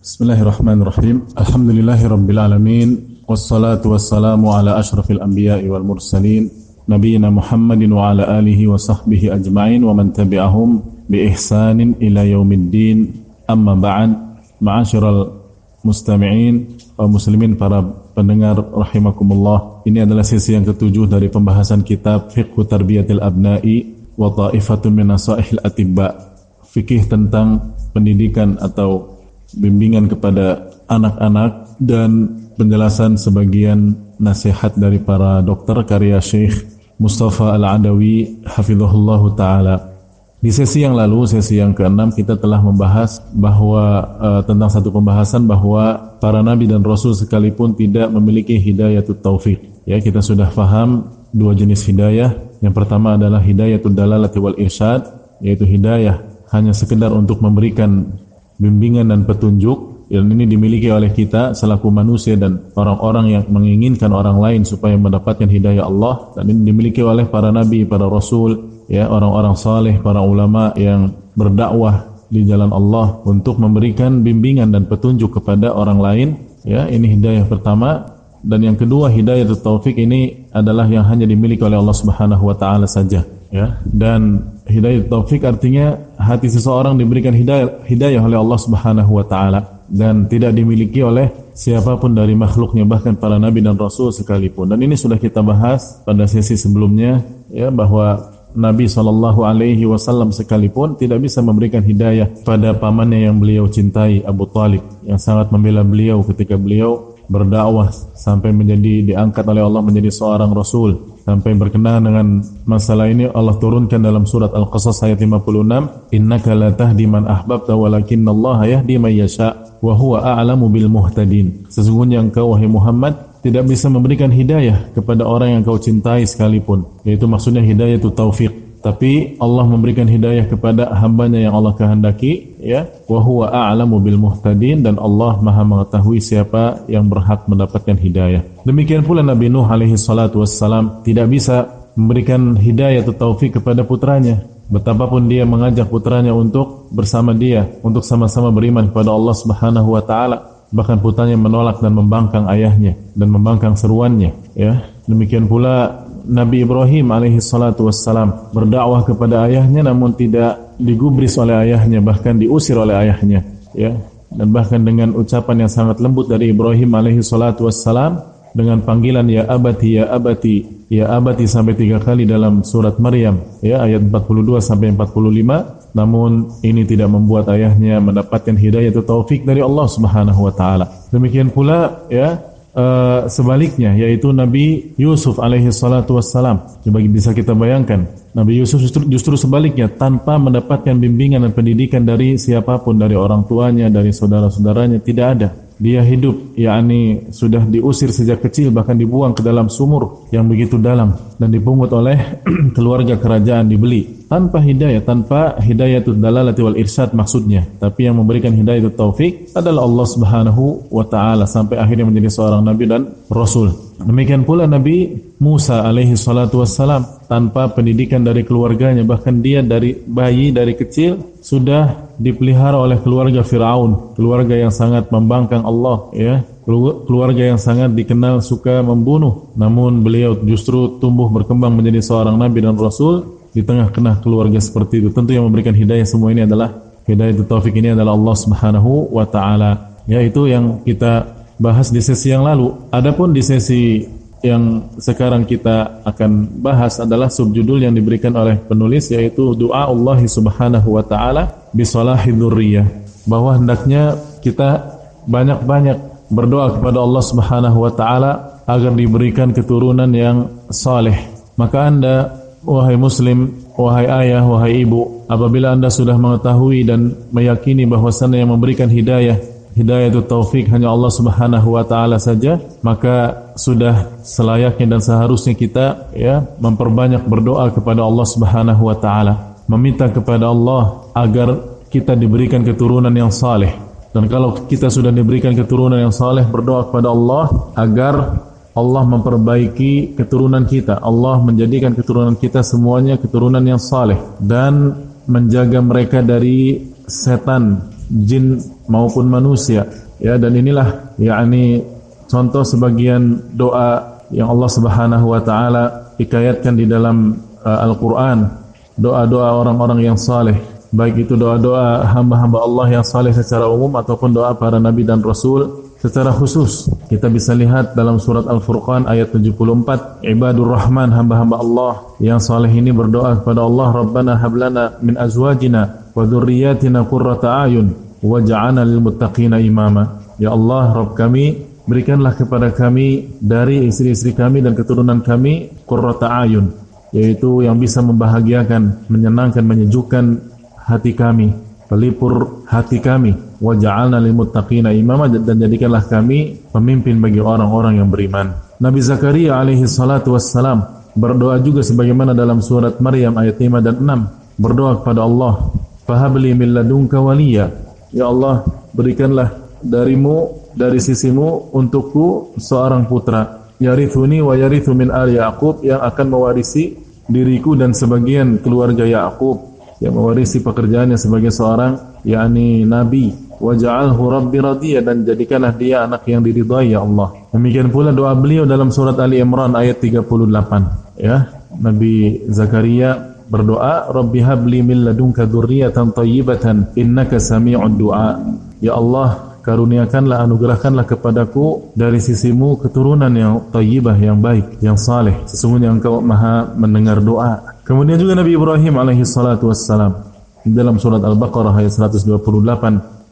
Bismillahirrahmanirrahim. Alhamdulillahirabbil wassalatu wassalamu ala asyrafil anbiya'i wal mursalin nabiyina Muhammadin wa ala alihi wa sahbihi ajma'in wa man tabi'ahum bi ihsanin ila yaumiddin. Amma ba'd. Ma'asyiral mustami'in wa muslimin para pendengar rahimakumullah. Ini adalah sesi yang ketujuh dari pembahasan kitab Fiqh Tarbiyatil Abna'i wa Ta'ifatun min Nasaihil Atibba. Fikih tentang pendidikan atau bimbingan kepada anak-anak dan penjelasan sebagian nasihat dari para dokter karya Syekh Mustafa Al-Adawi hafizahullah taala. Di sesi yang lalu, sesi yang keenam kita telah membahas bahwa uh, tentang satu pembahasan bahwa para nabi dan rasul sekalipun tidak memiliki hidayah taufik. Ya, kita sudah paham dua jenis hidayah. Yang pertama adalah hidayah dalalati wal irsyad, yaitu hidayah hanya sekedar untuk memberikan bimbingan dan petunjuk yang ini dimiliki oleh kita selaku manusia dan orang-orang yang menginginkan orang lain supaya mendapatkan hidayah Allah. Dan ini dimiliki oleh para nabi, para rasul, ya orang-orang saleh, para ulama yang berdakwah di jalan Allah untuk memberikan bimbingan dan petunjuk kepada orang lain. Ya ini hidayah pertama. Dan yang kedua hidayah taufik ini adalah yang hanya dimiliki oleh Allah Subhanahu wa taala saja. Ya dan hidayah taufik artinya hati seseorang diberikan hidayah hidayah oleh Allah Subhanahu wa taala dan tidak dimiliki oleh siapa pun dari makhluknya bahkan para nabi dan rasul sekalipun. Dan ini sudah kita bahas pada sesi sebelumnya ya bahwa Nabi Shallallahu Alaihi Wasallam sekalipun tidak bisa memberikan hidayah pada pamannya yang beliau cintai Abu Talib yang sangat membela beliau ketika beliau berdakwah sampai menjadi diangkat oleh Allah menjadi seorang rasul sampai berkenaan dengan masalah ini Allah turunkan dalam surat Al-Qasas ayat 56 innaka la tahdi man ahbabta walakinallaha yahdi man yasha wa huwa a'lamu bil muhtadin. Sesungguhnya engkau wahai Muhammad tidak bisa memberikan hidayah kepada orang yang kau cintai sekalipun yaitu maksudnya hidayah itu taufik tapi Allah memberikan hidayah kepada hambanya yang Allah kehendaki ya. Wa huwa a'lamu bil muhtadin dan Allah Maha mengetahui siapa yang berhak mendapatkan hidayah. Demikian pula Nabi Nuh alaihi salatu wassalam tidak bisa memberikan hidayah atau taufik kepada putranya. Betapapun dia mengajak putranya untuk bersama dia untuk sama-sama beriman kepada Allah Subhanahu wa taala. Bahkan putranya menolak dan membangkang ayahnya dan membangkang seruannya ya. Demikian pula Nabi Ibrahim alaihi salatu wassalam berdakwah kepada ayahnya namun tidak digubris oleh ayahnya bahkan diusir oleh ayahnya ya. Dan bahkan dengan ucapan yang sangat lembut dari Ibrahim alaihi salatu wassalam dengan panggilan ya abati ya abati ya abati sampai tiga kali dalam surat Maryam ya ayat 42 sampai 45 namun ini tidak membuat ayahnya mendapatkan hidayah atau taufik dari Allah Subhanahu wa taala. Demikian pula ya uh, sebaliknya yaitu Nabi Yusuf alaihi salatu wassalam. Coba bisa kita bayangkan Nabi Yusuf justru, justru sebaliknya tanpa mendapatkan bimbingan dan pendidikan dari siapa pun dari orang tuanya dari saudara-saudaranya tidak ada dia hidup yakni sudah diusir sejak kecil bahkan dibuang ke dalam sumur yang begitu dalam dan dipungut oleh keluarga kerajaan dibeli tanpa hidayah tanpa hidayah itu dalalati wal irsyad maksudnya. Tapi yang memberikan hidayah itu taufik adalah Allah Subhanahu wa taala sampai akhirnya menjadi seorang nabi dan rasul. Demikian pula Nabi Musa alaihi salatu wassalam tanpa pendidikan dari keluarganya bahkan dia dari bayi dari kecil sudah dipelihara oleh keluarga Firaun, keluarga yang sangat membangkang Allah, ya, keluarga yang sangat dikenal suka membunuh. Namun beliau justru tumbuh berkembang menjadi seorang nabi dan rasul di tengah-tengah keluarga seperti itu. Tentu yang memberikan hidayah semua ini adalah hidayah taufik ini adalah Allah Subhanahu wa taala. Ya, itu yang kita bahas di sesi yang lalu. Adapun di sesi yang sekarang kita akan bahas adalah subjudul yang diberikan oleh penulis yaitu doa Allah Subhanahu wa taala bisalahi dzurriyyah bahwa hendaknya kita banyak-banyak berdoa kepada Allah Subhanahu wa taala agar diberikan keturunan yang saleh. Maka Anda wahai muslim, wahai ayah, wahai ibu, apabila Anda sudah mengetahui dan meyakini bahwasannya yang memberikan hidayah hidayah itu taufik hanya Allah Subhanahu wa taala saja, maka sudah selayaknya dan seharusnya kita ya memperbanyak berdoa kepada Allah Subhanahu wa taala, meminta kepada Allah agar kita diberikan keturunan yang saleh. Dan kalau kita sudah diberikan keturunan yang saleh, berdoa kepada Allah agar Allah memperbaiki keturunan kita. Allah menjadikan keturunan kita semuanya keturunan yang saleh dan menjaga mereka dari setan jin maupun manusia. Ya dan inilah yakni contoh sebagian doa yang Allah Subhanahu wa taala hikayatkan di dalam uh, Al-Qur'an. Doa-doa orang-orang yang saleh, baik itu doa-doa hamba-hamba Allah yang saleh secara umum ataupun doa para nabi dan rasul secara khusus. Kita bisa lihat dalam surat Al-Furqan ayat 74, ibadur rahman hamba-hamba Allah yang saleh ini berdoa kepada Allah, Rabbana hablana min azwajina wa dzurriyyatina qurrata ayun waj'alna lil muttaqina imama. Ya Allah, Rabb kami, berikanlah kepada kami dari istri-istri kami dan keturunan kami qurrata ayun, yaitu yang bisa membahagiakan, menyenangkan, menyejukkan hati kami, pelipur hati kami. Waj'alna lil muttaqina imama dan jadikanlah kami pemimpin bagi orang-orang yang beriman. Nabi Zakaria alaihi salatu wassalam berdoa juga sebagaimana dalam surat Maryam ayat 5 dan 6 berdoa kepada Allah, "Fahabli min ladunka waliya." Ya Allah, berikanlah darimu dari sisimu untukku seorang putra yarithuni wa yarithu min ali Yaqub yang akan mewarisi diriku dan sebagian keluarga Yaqub yang mewarisi pekerjaannya sebagai seorang yakni nabi. Waj'alhu rabbi radiya dan jadikanlah dia anak yang diridhai ya Allah. Demikian pula doa beliau dalam surat Ali Imran ayat 38 ya Nabi Zakaria berdoa Rabbi habli min ladunka dzurriyyatan thayyibatan innaka sami'ud du'a. Ya Allah karuniakanlah anugerahkanlah kepadaku dari sisimu keturunan yang tayyibah yang baik yang saleh. Sesungguhnya engkau maha mendengar doa kemudian juga Nabi Ibrahim alaihi salatu wassalam dalam surat Al-Baqarah ayat 128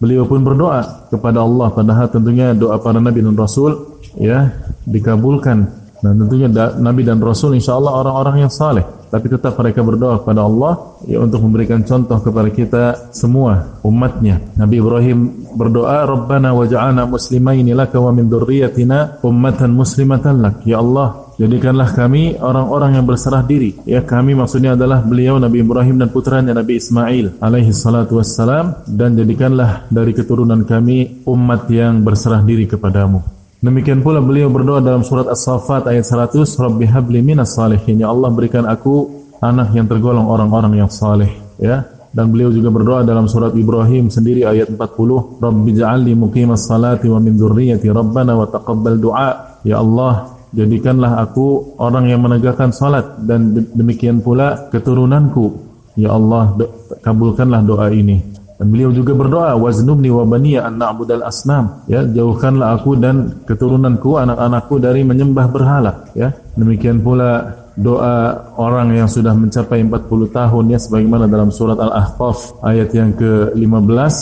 beliau pun berdoa kepada Allah padahal tentunya doa para nabi dan rasul ya dikabulkan. Dan tentunya nabi dan rasul insyaallah orang-orang yang saleh tapi tetap mereka berdoa kepada Allah ya untuk memberikan contoh kepada kita semua umatnya. Nabi Ibrahim berdoa, "Rabbana waj'alna muslimaini laka wa min dzurriyyatina ummatan muslimatan lak." Ya Allah, jadikanlah kami orang-orang yang berserah diri. Ya, kami maksudnya adalah beliau Nabi Ibrahim dan putranya Nabi Ismail alaihi salatu wassalam dan jadikanlah dari keturunan kami umat yang berserah diri kepadamu. Demikian pula beliau berdoa dalam surat As-Saffat ayat 100, Rabbi habli minas salihin. Ya Allah berikan aku anak yang tergolong orang-orang yang saleh, ya. Dan beliau juga berdoa dalam surat Ibrahim sendiri ayat 40, Rabbi ja'alni muqimas salati wa min dzurriyyati Rabbana wa taqabbal du'a. Ya Allah, jadikanlah aku orang yang menegakkan salat dan demikian pula keturunanku. Ya Allah, kabulkanlah doa ini. Dan beliau juga berdoa, waznubni wa baniya an na'budal asnam. Ya, jauhkanlah aku dan keturunanku, anak-anakku dari menyembah berhala. Ya, demikian pula doa orang yang sudah mencapai 40 tahun ya sebagaimana dalam surat Al-Ahqaf ayat yang ke-15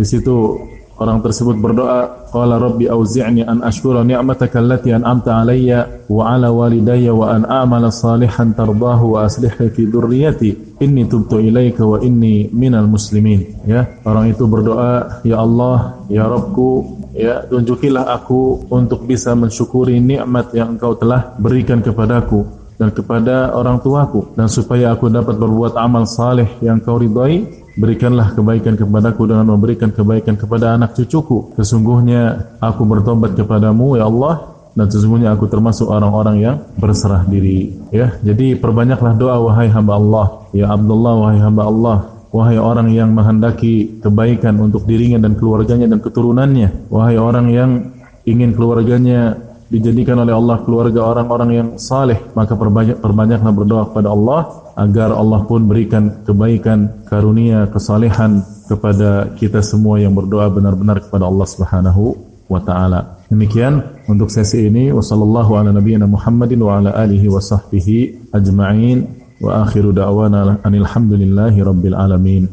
di situ Orang tersebut berdoa, qala rabbi auzi'ni an ashkura ni'mataka allati an'amta 'alayya wa 'ala walidayya wa an a'mala salihan tardahu wa aslih fi dzurriyyati inni tubtu ilaika wa inni minal muslimin. Ya, orang itu berdoa, ya Allah, ya Rabbku, ya tunjukilah aku untuk bisa mensyukuri nikmat yang Engkau telah berikan kepadaku dan kepada orang tuaku dan supaya aku dapat berbuat amal saleh yang Kau ridai Berikanlah kebaikan kepadaku dengan memberikan kebaikan kepada anak cucuku. Sesungguhnya aku bertobat kepadamu ya Allah dan sesungguhnya aku termasuk orang-orang yang berserah diri. Ya, jadi perbanyaklah doa wahai hamba Allah. Ya Abdullah wahai hamba Allah. Wahai orang yang menghendaki kebaikan untuk dirinya dan keluarganya dan keturunannya. Wahai orang yang ingin keluarganya dijadikan oleh Allah keluarga orang-orang yang saleh, maka perbanyak perbanyaklah berdoa kepada Allah agar Allah pun berikan kebaikan, karunia, kesalehan kepada kita semua yang berdoa benar-benar kepada Allah Subhanahu wa taala. Demikian untuk sesi ini wasallallahu ala nabiyyina Muhammadin wa ala alihi wa sahbihi ajma'in wa akhiru da'wana alhamdulillahi rabbil alamin.